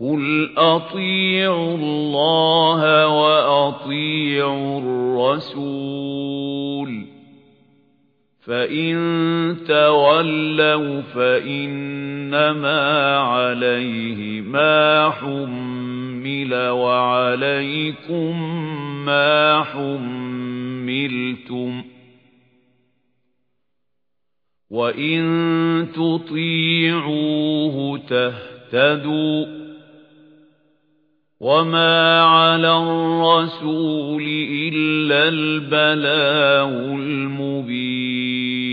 قُلْ أَطِيعُوا اللَّهَ وَأَطِيعُوا الرَّسُولَ فَإِن تَوَلَّوْا فَإِنَّمَا عَلَيْهِ مَا حُمِّلَ وَعَلَيْكُمْ مَا حُمِّلْتُمْ وَإِن تُطِيعُوهُ تَهْتَدُوا وَمَا عَلَى الرَّسُولِ إِلَّا الْبَلَاغُ الْمُبِينُ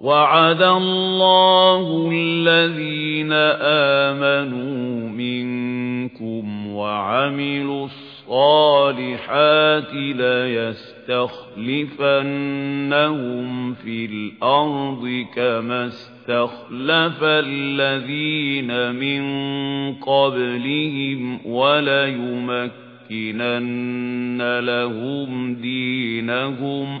وَعَدَ اللَّهُ الَّذِينَ آمَنُوا مِنكُمْ وَعَمِلُوا الصَّالِحَاتِ لَيَسْتَخْلِفَنَّهُمْ فِي الْأَرْضِ كَمَا اسْتَخْلَفَ الَّذِينَ مِن قَبْلِهِمْ وَلَيُمَكِّنَنَّ لَهُمْ دِينَهُمْ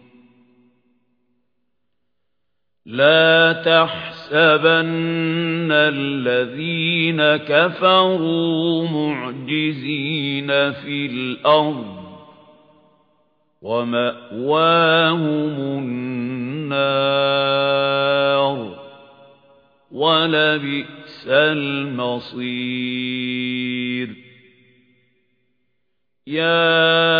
لا تحسبن الذين كفروا معجزين في الأرض ومأواهم النار ولبئس المصير. يا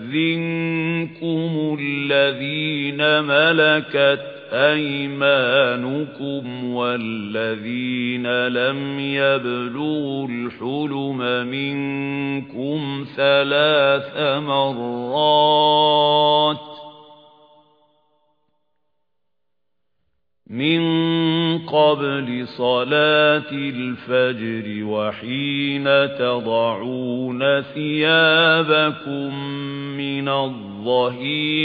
ليستأذنكم الذين ملكت أيمانكم والذين لم يبلغوا الحلم منكم ثلاث مرات قبل صلاة الفجر وحين تضعون ثيابكم من الظهيرة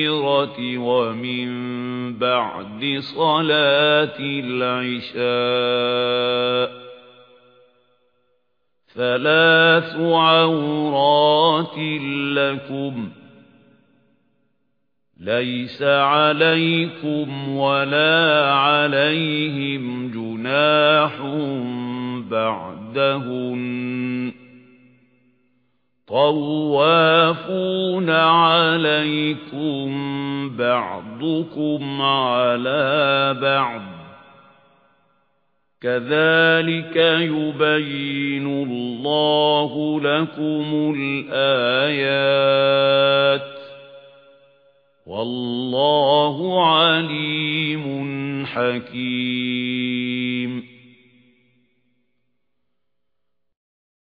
ومن بعد صلاة العشاء ثلاث عورات لكم ليس عليكم ولا عليهم جناح بعدهن. طوافون عليكم بعضكم على بعض. كذلك يبين الله لكم الآيات. والله عليم حكيم.